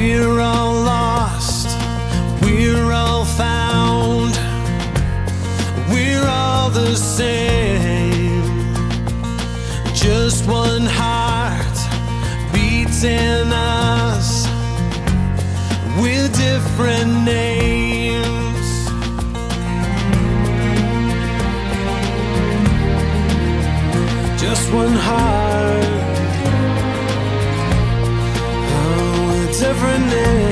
We're all lost, we're all found, we're all the same. Just one heart beats in us with different names. Just one heart. Different names.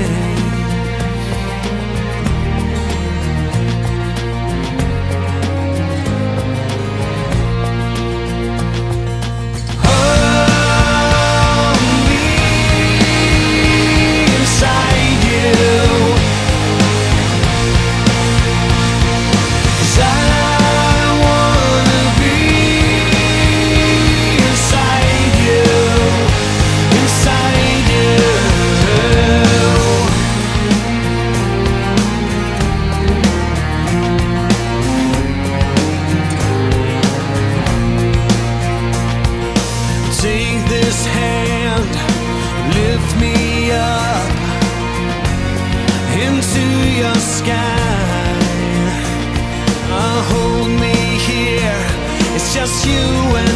You